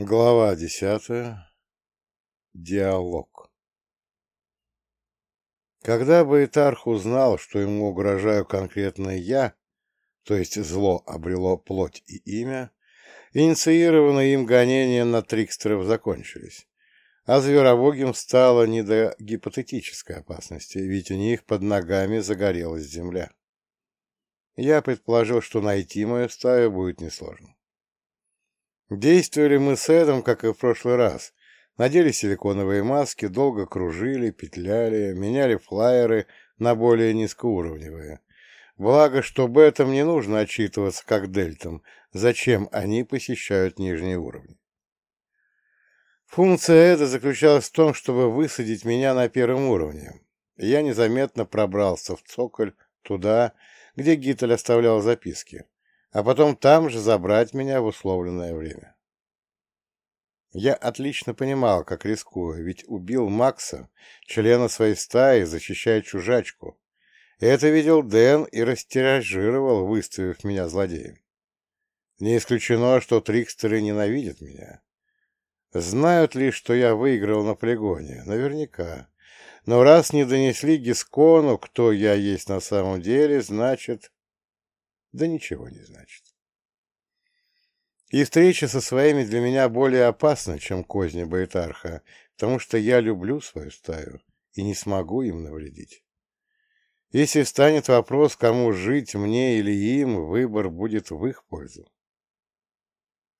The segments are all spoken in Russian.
Глава десятая. Диалог. Когда Баэтарх узнал, что ему угрожаю конкретно я, то есть зло обрело плоть и имя, инициированные им гонения на трикстеров закончились, а зверобогим стало не до гипотетической опасности, ведь у них под ногами загорелась земля. Я предположил, что найти мою стаю будет несложно. Действовали мы с Эдом, как и в прошлый раз. Надели силиконовые маски, долго кружили, петляли, меняли флайеры на более низкоуровневые. Благо, что об этом не нужно отчитываться как дельтам, зачем они посещают нижние уровни. Функция Эда заключалась в том, чтобы высадить меня на первом уровне. Я незаметно пробрался в цоколь, туда, где Гитель оставлял записки а потом там же забрать меня в условленное время. Я отлично понимал, как рискую, ведь убил Макса, члена своей стаи, защищая чужачку. Это видел Дэн и растиражировал, выставив меня злодеем. Не исключено, что трикстеры ненавидят меня. Знают ли, что я выиграл на полигоне? Наверняка. Но раз не донесли Гискону, кто я есть на самом деле, значит, да ничего не значит. И встреча со своими для меня более опасна, чем козни Байтарха, потому что я люблю свою стаю и не смогу им навредить. Если станет вопрос, кому жить, мне или им, выбор будет в их пользу.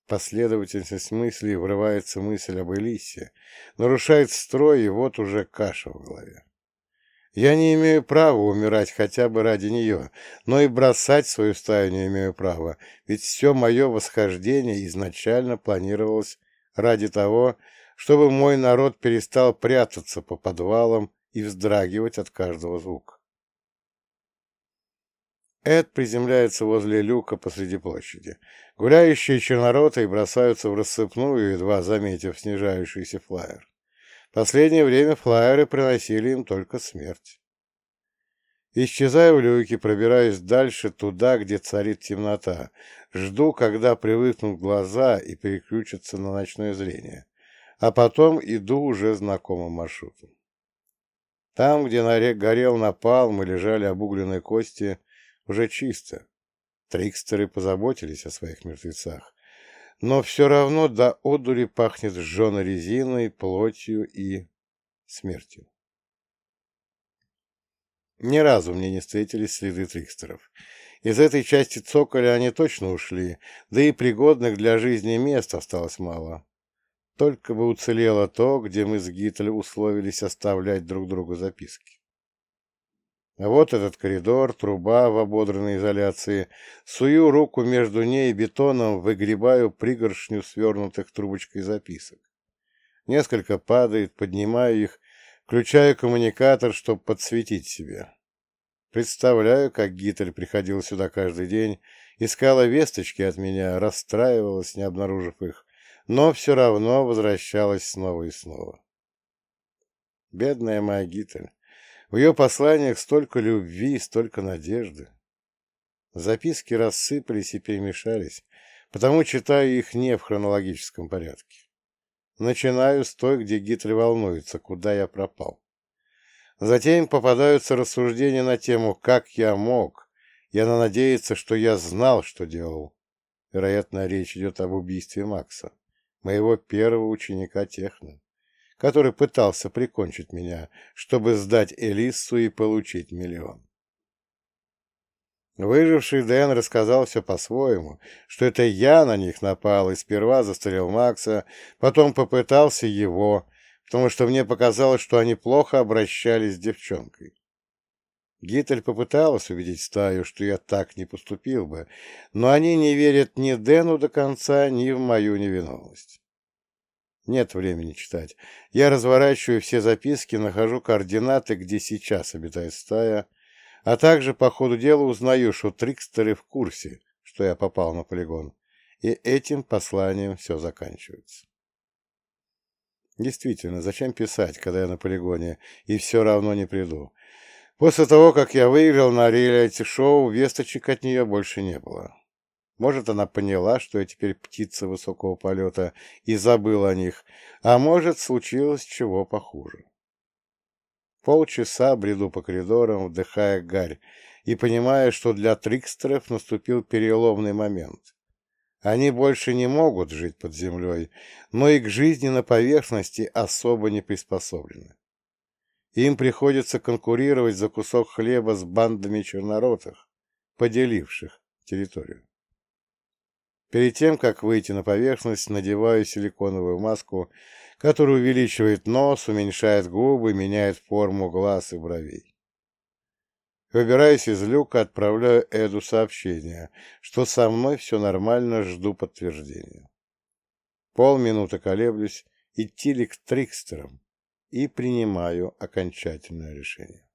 Последовательность мыслей врывается мысль об Элисе, нарушает строй, и вот уже каша в голове. Я не имею права умирать хотя бы ради нее, но и бросать свою стаю не имею права, ведь все мое восхождение изначально планировалось ради того, чтобы мой народ перестал прятаться по подвалам и вздрагивать от каждого звука. Эд приземляется возле люка посреди площади. Гуляющие чернороты бросаются в рассыпную, едва заметив снижающийся флайер. Последнее время флайеры приносили им только смерть. Исчезаю в люке, пробираюсь дальше туда, где царит темнота. Жду, когда привыкнут глаза и переключатся на ночное зрение. А потом иду уже знакомым маршрутом. Там, где на горел напалм и лежали обугленные кости, уже чисто. Трикстеры позаботились о своих мертвецах но все равно до одури пахнет сжженной резиной, плотью и смертью. Ни разу мне не встретились следы трикстеров. Из этой части цоколя они точно ушли, да и пригодных для жизни мест осталось мало. Только бы уцелело то, где мы с Гитлер условились оставлять друг другу записки. А вот этот коридор, труба в ободранной изоляции. Сую руку между ней и бетоном, выгребаю пригоршню свернутых трубочкой записок. Несколько падает, поднимаю их, включаю коммуникатор, чтобы подсветить себе. Представляю, как Гитлер приходил сюда каждый день, искала весточки от меня, расстраивалась, не обнаружив их, но все равно возвращалась снова и снова. Бедная моя Гитлер. В ее посланиях столько любви, столько надежды. Записки рассыпались и перемешались, потому читаю их не в хронологическом порядке. Начинаю с той, где Гитлер волнуется, куда я пропал. Затем попадаются рассуждения на тему «как я мог». Я надеяться, что я знал, что делал. Вероятно, речь идет об убийстве Макса, моего первого ученика Техно который пытался прикончить меня, чтобы сдать Элиссу и получить миллион. Выживший Дэн рассказал все по-своему, что это я на них напал и сперва застрелил Макса, потом попытался его, потому что мне показалось, что они плохо обращались с девчонкой. Гитель попыталась убедить стаю, что я так не поступил бы, но они не верят ни Дэну до конца, ни в мою невиновность. Нет времени читать. Я разворачиваю все записки, нахожу координаты, где сейчас обитает стая, а также по ходу дела узнаю, что трикстеры в курсе, что я попал на полигон. И этим посланием все заканчивается. Действительно, зачем писать, когда я на полигоне, и все равно не приду? После того, как я выиграл на реалити-шоу, весточек от нее больше не было. Может, она поняла, что я теперь птица высокого полета и забыла о них, а может, случилось чего похуже. Полчаса бреду по коридорам, вдыхая гарь, и понимая, что для трикстеров наступил переломный момент. Они больше не могут жить под землей, но и к жизни на поверхности особо не приспособлены. Им приходится конкурировать за кусок хлеба с бандами черноротых, поделивших территорию. Перед тем, как выйти на поверхность, надеваю силиконовую маску, которая увеличивает нос, уменьшает губы, меняет форму глаз и бровей. Выбираясь из люка, отправляю Эду сообщение, что со мной все нормально, жду подтверждения. Полминуты колеблюсь, идти ли к Трикстерам, и принимаю окончательное решение.